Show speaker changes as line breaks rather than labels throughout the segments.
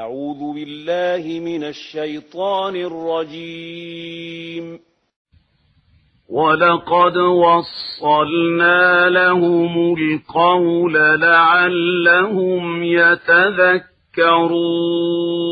أعوذ بالله من الشيطان الرجيم ولقد وصلنا لهم القول لعلهم يتذكرون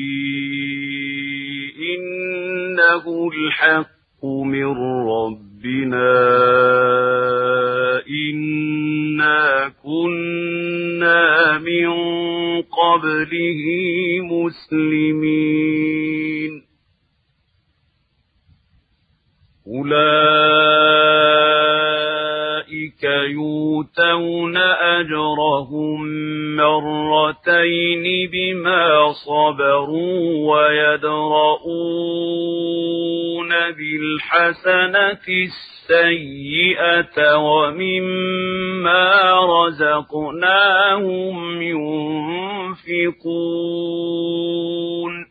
له الحق من ربنا إنا كنا من قبله مسلمين أولئك يؤتون أجرهم مرتين بما صبروا ويدرؤون بالحسنة السيئة ومما رزقناهم ينفقون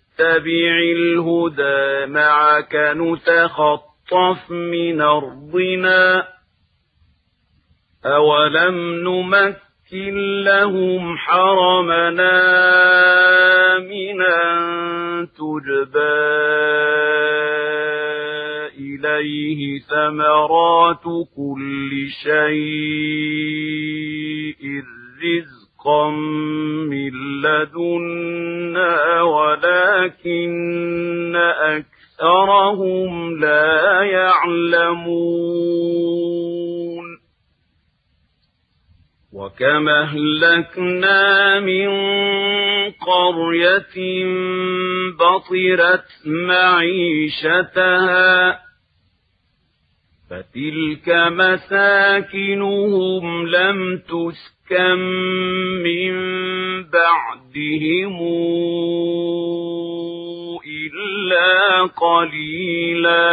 نتبع الهدى معك نتخطف من أرضنا أولم نمكن لهم حرمنا آمنا تجبى إليه ثمرات كل شيء الرزق حقا من لدنا ولكن أكثرهم لا يعلمون وكم أهلكنا من قرية بطرت معيشتها فتلك مساكنهم لم تسكن من بعدهم إلا قليلا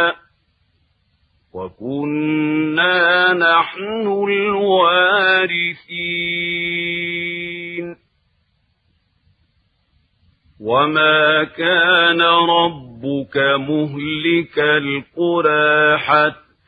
وكنا نحن الوارثين وما كان ربك مهلك القرى حتى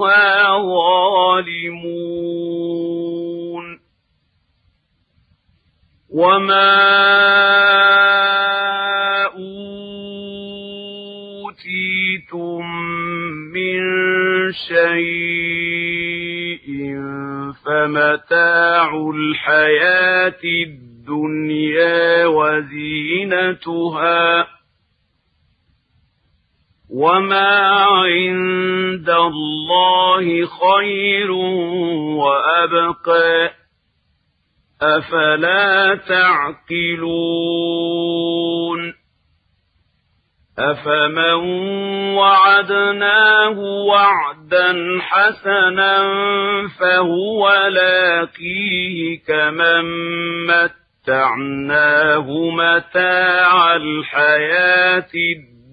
بعضها ظالمون وما أوتيتم من شيء فمتاع الحياة الدنيا وزينتها ۖ وما عند الله خير وأبقى أفلا تعقلون أفمن وعدناه وعدا حسنا فهو لاقيه كمن متعناه متاع الحياة الدنيا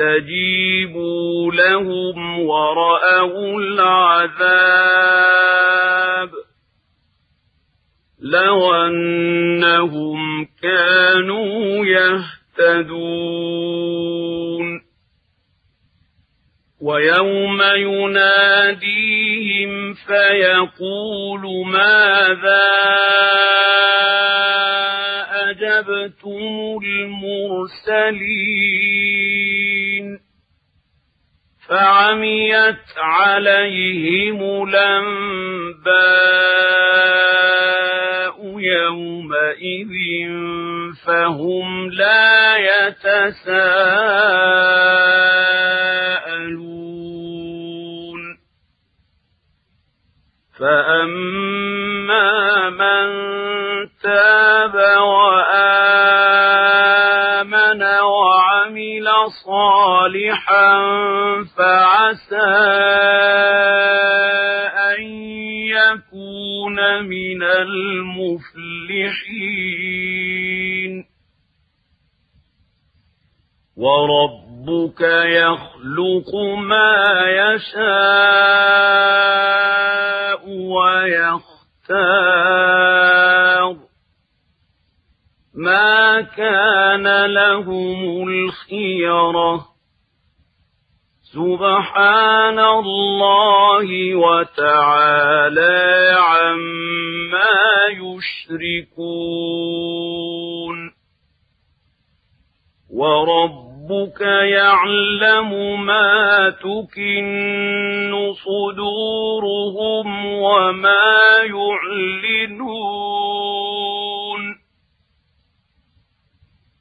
فاستجيبوا لهم ورأوا العذاب لو أنهم كانوا يهتدون ويوم يناديهم فيقول ماذا أجبتم المرسلين فعميت عليهم الانباء يومئذ فهم لا يتساءلون فأما من تاب وأ صالحا فعسى أن يكون من المفلحين وربك يخلق ما يشاء ويختار ما كان لهم الخيرة سبحان الله وتعالى عما يشركون وربك يعلم ما تكن صدورهم وما يعلنون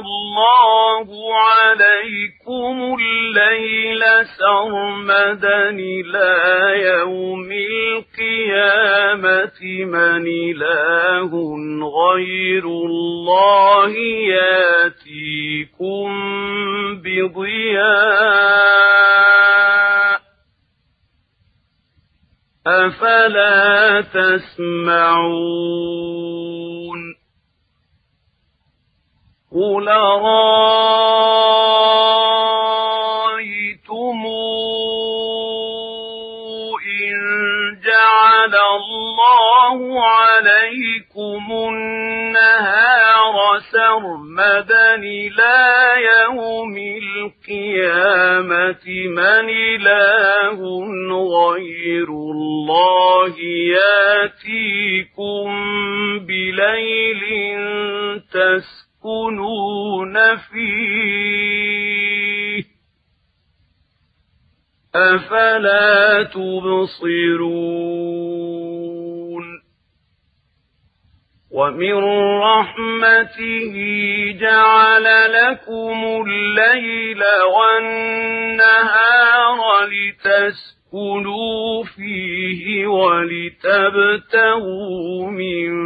الله عليكم الليل سرمدا إلى يوم القيامة من إله غير الله ياتيكم بضياء أفلا تسمعون قل رأيتم إن جعل الله عليكم النهار سرمدا إلى يوم القيامة من إله غير الله ياتيكم بليل تسكن يسكنون فيه أفلا تبصرون ومن رحمته جعل لكم الليل والنهار لتسكنوا كلوا فيه ولتبتغوا من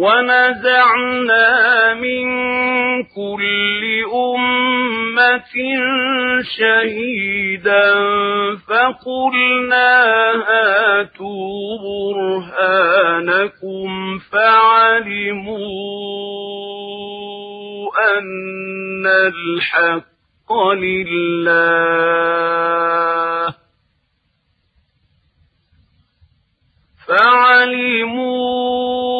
ونزعنا من كل أمة شهيدا فقلنا هاتوا برهانكم فعلموا أن الحق لله فعلموا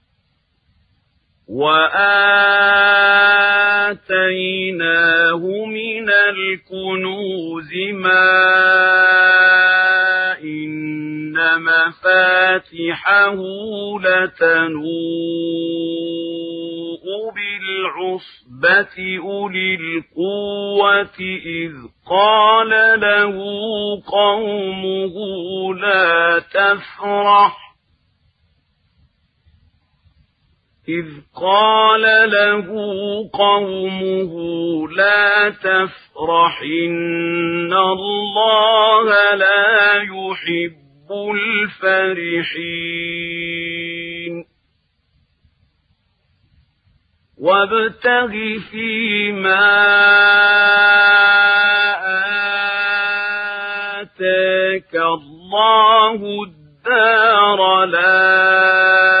وآتيناه من الكنوز ما إن مفاتحه لتنوء بالعصبة أولي القوة إذ قال له قومه لا تفرح إذ قال له قومه لا تفرح إن الله لا يحب الفرحين وابتغ فيما آتاك الله الدار الآخرة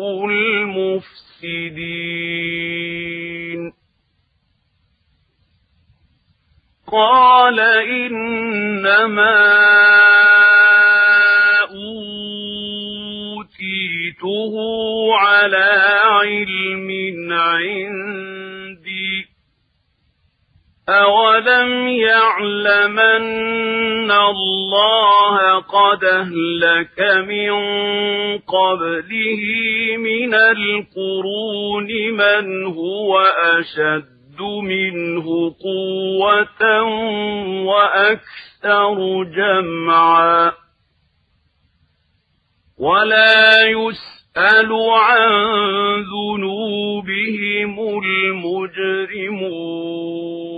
المفسدين قال إنما أوتيته على علم عندي أولم يعلمن الله قد أهلك من قبله من القرون من هو أشد منه قوة وأكثر جمعا ولا يسأل عن ذنوبهم المجرمون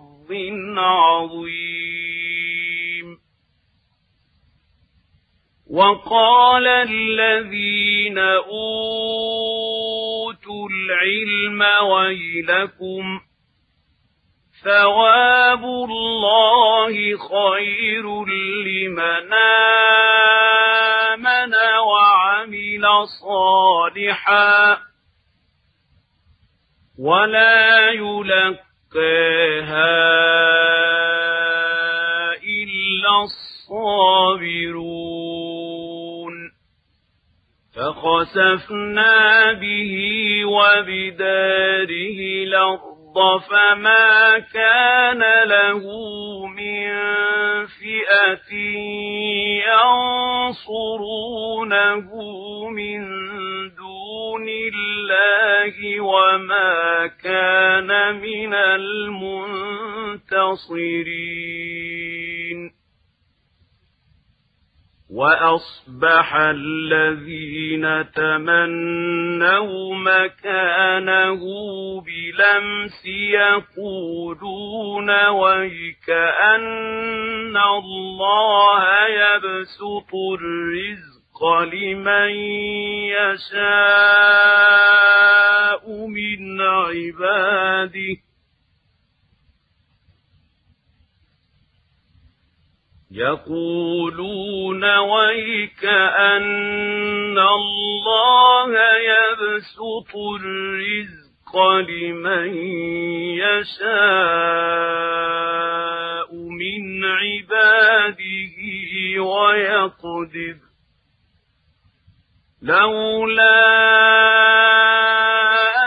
عظيم وقال الذين أوتوا العلم ويلكم ثواب الله خير لمن آمن وعمل صالحا ولا يلقى يلقيها إِلَّا الصَّابِرُونَ فَخَسَفْنَا بِهِ وَبِدَارِهِ الْأَرْضَ فَمَا كَانَ لَهُ مِنْ فِئَةٍ يَنْصُرُونَهُ مِنْ الله وما كان من المنتصرين وأصبح الذين تمنوا مكانه بلمس يقولون ويكأن الله يبسط الرزق لمن يشاء من عباده يقولون ويك أن الله يبسط الرزق لمن يشاء من عباده ويقدر لولا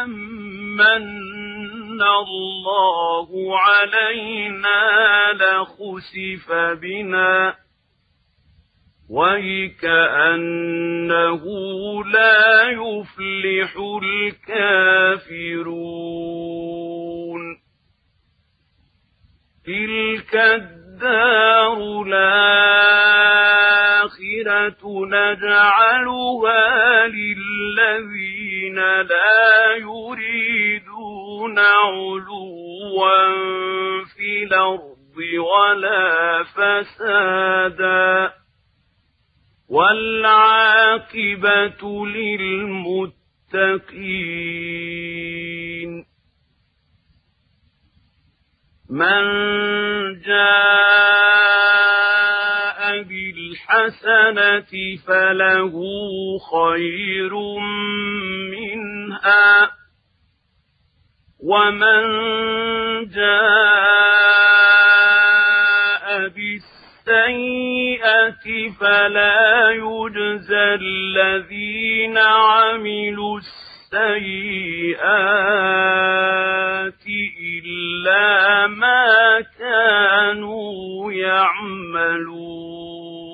أمن الله علينا لخسف بنا ويكأنه لا يفلح الكافرون تلك الدار لا نجعلها للذين لا يريدون علوا في الأرض ولا فسادا والعاقبة للمتقين من جاء الحسنة فله خير منها ومن جاء بالسيئة فلا يجزى الذين عملوا السيئات إلا ما كانوا يعملون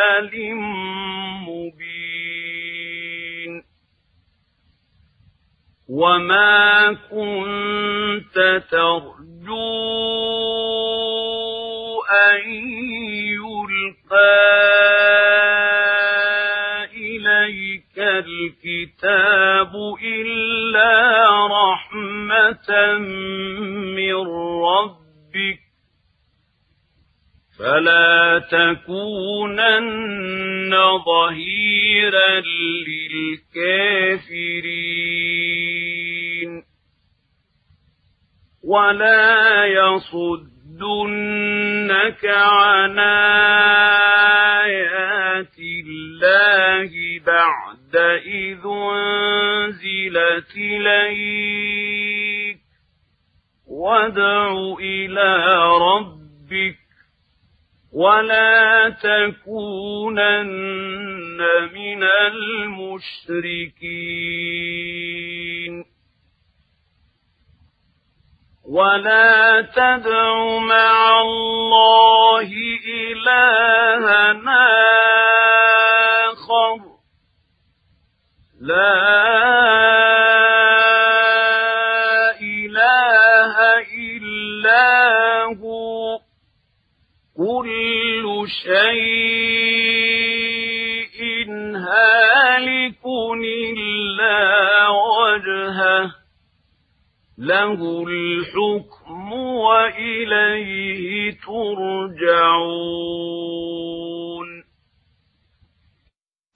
ضلال مبين وما كنت ترجو أن يلقى إليك الكتاب إلا رحمة من ربك فلا تكونن ظهيرا للكافرين ولا يصدنك عن آيات الله بعد إذ أنزلت إليك وادع إلى ربك ولا تكونن من المشركين ولا تدع مع الله إلها آخر لا كل شيء هالك إلا وجهه له الحكم وإليه ترجعون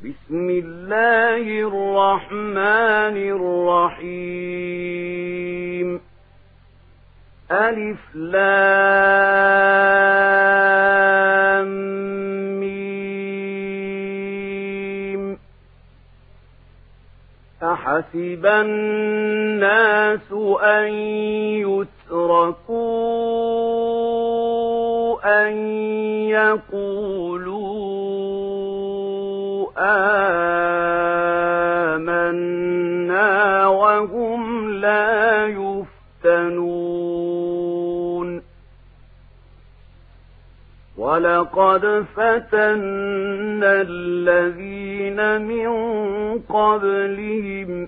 بسم الله الرحمن الرحيم ألف لام أَحَسِبَ النَّاسُ أَن يُتْرَكُوا أَن يَقُولُوا آمَنَّا وَهُمْ لَا يُفْتَنُونَ وَلَقَدْ فَتَنَّا الَّذِينَ الذين من قبلهم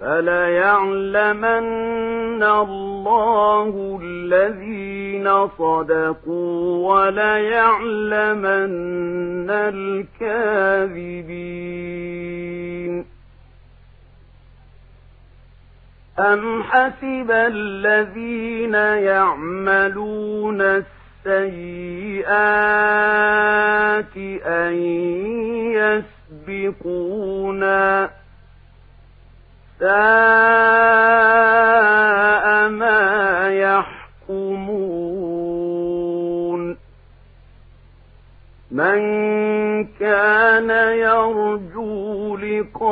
فليعلمن الله الذين صدقوا وليعلمن الكاذبين أم حسب الذين يعملون السبب السيئات أن يسبقونا ساء ما يحكمون من كان يرجو لقاء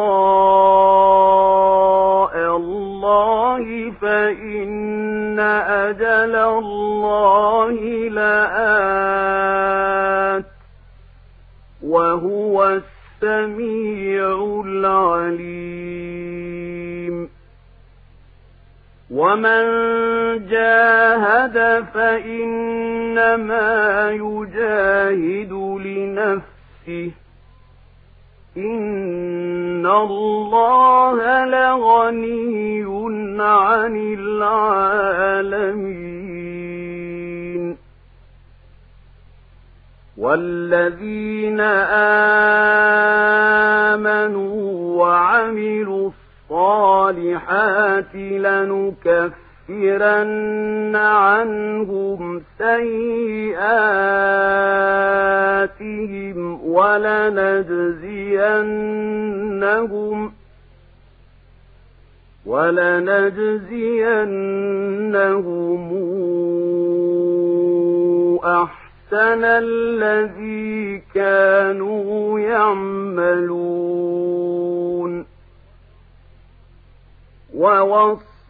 الله فإن أجل الله لآت وهو السميع العليم ومن جاهد فإنما يجاهد لنفسه إن إِنَّ اللَّهَ لَغَنِيٌّ عَنِ الْعَالَمِينَ وَالَّذِينَ آمَنُوا وَعَمِلُوا الصَّالِحَاتِ لَنُكَفِّرَنَّ لَنُكَفِّرَنَّ عَنْهُمْ سَيِّئَاتِهِمْ وَلَنَجْزِيَنَّهُمْ وَلَنَجْزِيَنَّهُمْ أَحْسَنَ الَّذِي كَانُوا يَعْمَلُونَ ووصل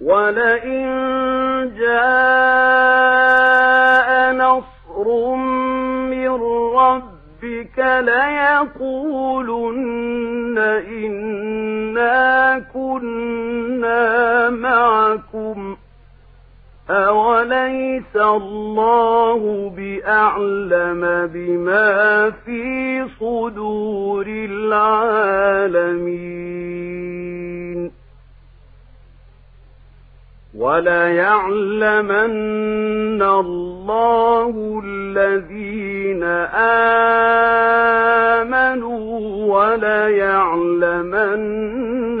ولئن جاء نصر من ربك ليقولن إنا كنا معكم أوليس الله بأعلم بما في صدور العالمين وليعلمن الله الذين آمنوا وليعلمن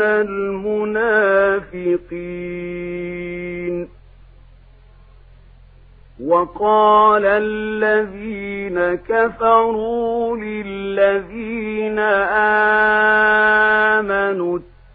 المنافقين وقال الذين كفروا للذين آمنوا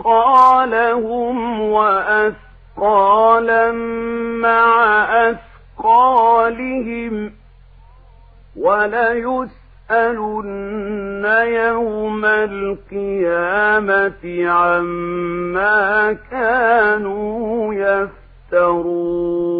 أثقالهم وأثقالا مع أثقالهم وليسألن يوم القيامة عما كانوا يفترون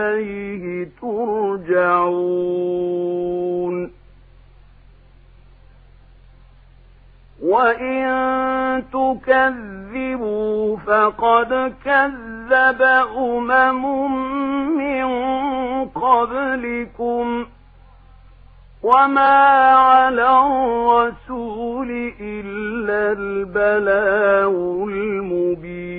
إليه ترجعون وإن تكذبوا فقد كذب أمم من قبلكم وما على الرسول إلا البلاء المبين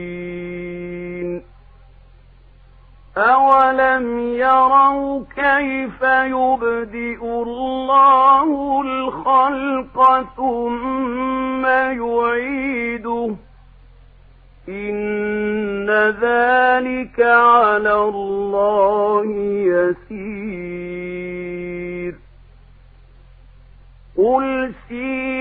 أولم يروا كيف يبدئ الله الخلق ثم يعيده إن ذلك على الله يسير قل سير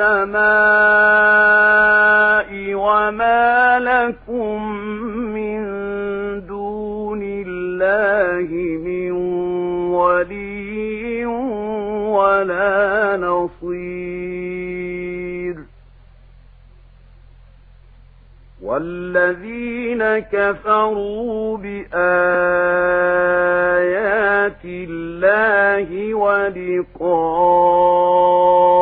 السَّمَاءِ وَمَا لَكُم مِّن دُونِ اللَّهِ مِن وَلِيٍّ وَلَا نَصِيرٍ وَالَّذِينَ كَفَرُوا بِآيَاتِ اللَّهِ وَلِقَائِهِ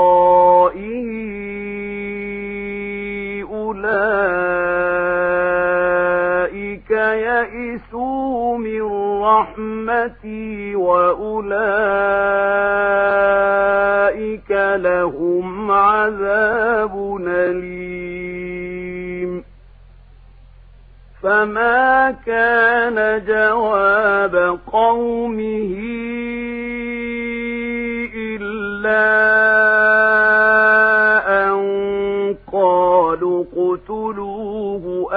رحمتي وأولئك لهم عذاب أليم فما كان جواب قومه إلا أن قالوا اقتلوا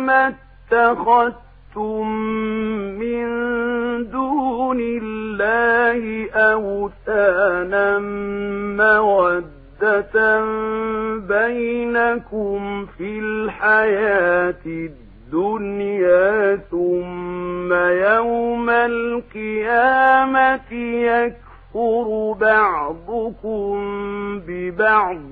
ما اتخذتم من دون الله أوثانا مودة بينكم في الحياة الدنيا ثم يوم القيامة يكفر بعضكم ببعض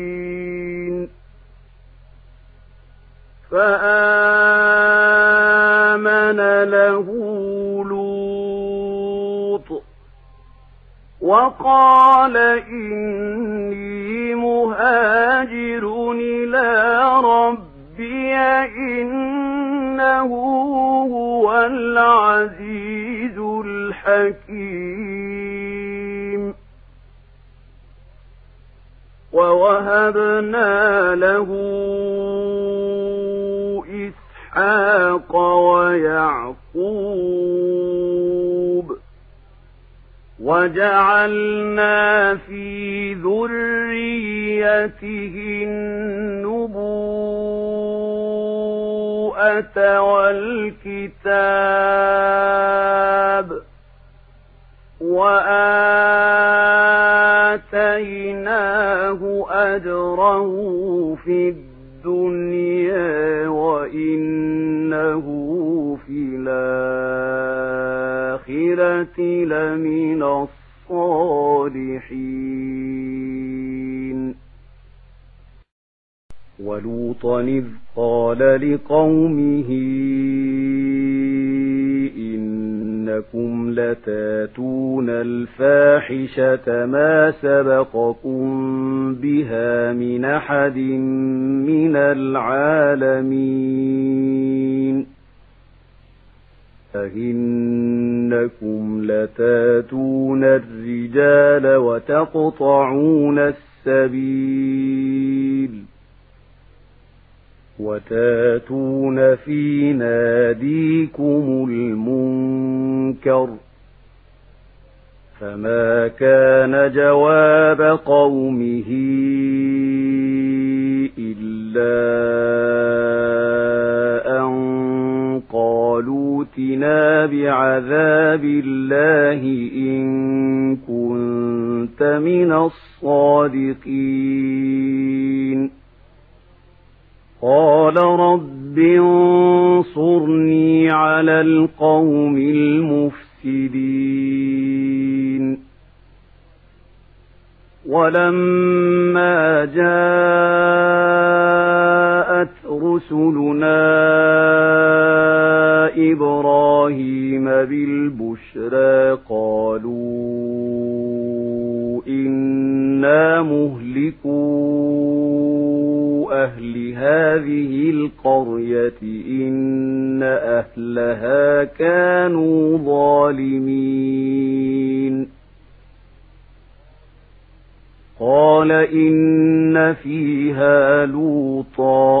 فآمن له لوط وقال إني مهاجر إلى ربي إنه هو العزيز الحكيم ووهبنا له إسحاق ويعقوب وجعلنا في ذريته النبوءة والكتاب وآتيناه أجره في الدنيا الدنيا وإنه في الآخرة لمن الصالحين ولوطا إذ قال لقومه إنكم لتاتون الفاحشة ما سبقكم بها من أحد من العالمين أئنكم لتاتون الرجال وتقطعون السبيل وتاتون في ناديكم المنكر فما كان جواب قومه إلا أن قالوا اتنا بعذاب الله إن كنت من الصادقين قال رب انصرني على القوم المفسدين ولما جاءت رسلنا إبراهيم بالبشرى قالوا إنا مهلكون أهل هذه القرية إن أهلها كانوا ظالمين قال إن فيها لوطا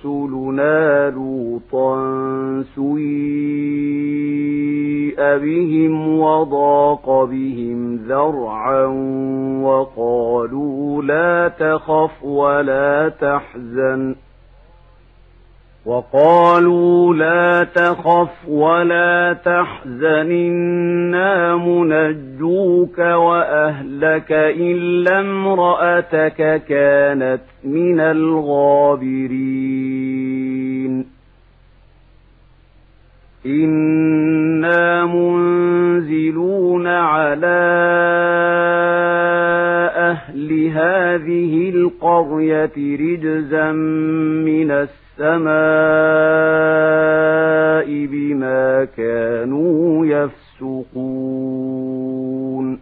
رسلنا لوطا سيء بهم وضاق بهم ذرعا وقالوا لا تخف ولا تحزن وقالوا لا تخف ولا تحزن إنا منجوك وأهلك إلا امرأتك كانت من الغابرين إنا منزلون على أهل هذه القرية رجزا من السماء السماء بما كانوا يفسقون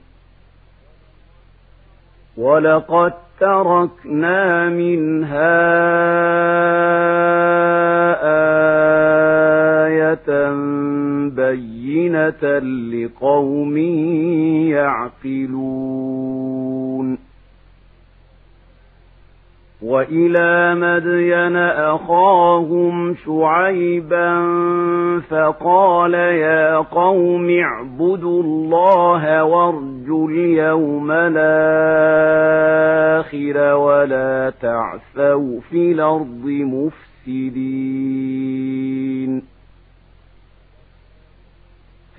ولقد تركنا منها آية بينة لقوم يعقلون وإلى مدين أخاهم شعيبا فقال يا قوم اعبدوا الله وارجوا اليوم الآخر ولا تعثوا في الأرض مفسدين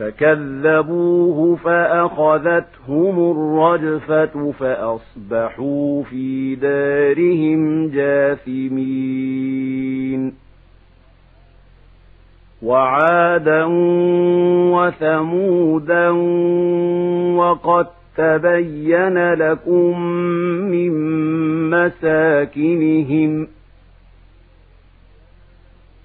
فكذبوه فأخذتهم الرجفة فأصبحوا في دارهم جاثمين وعادا وثمودا وقد تبين لكم من مساكنهم ۖ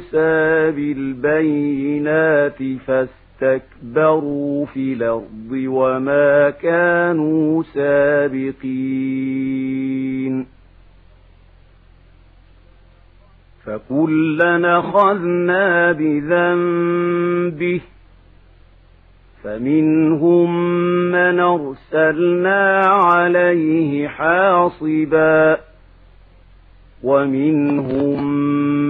موسى بالبينات فاستكبروا في الأرض وما كانوا سابقين فكلنا أخذنا بذنبه فمنهم من أرسلنا عليه حاصبا ومنهم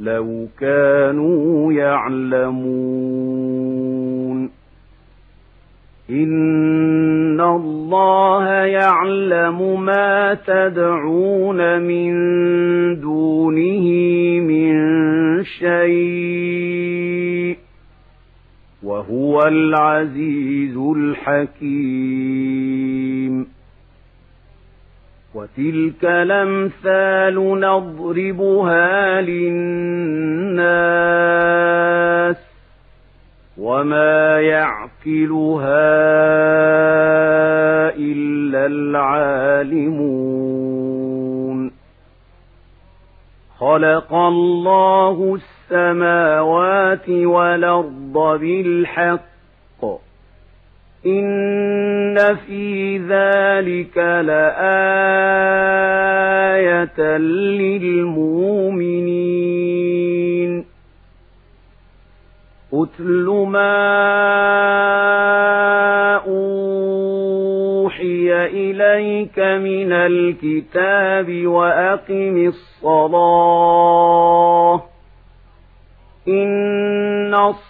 لو كانوا يعلمون إن الله يعلم ما تدعون من دونه من شيء وهو العزيز الحكيم وتلك الأمثال نضربها للناس وما يعقلها إلا العالمون خلق الله السماوات والأرض بالحق إن في ذلك لآية للمؤمنين أتل ما أوحي إليك من الكتاب وأقم الصلاة إن الصلاة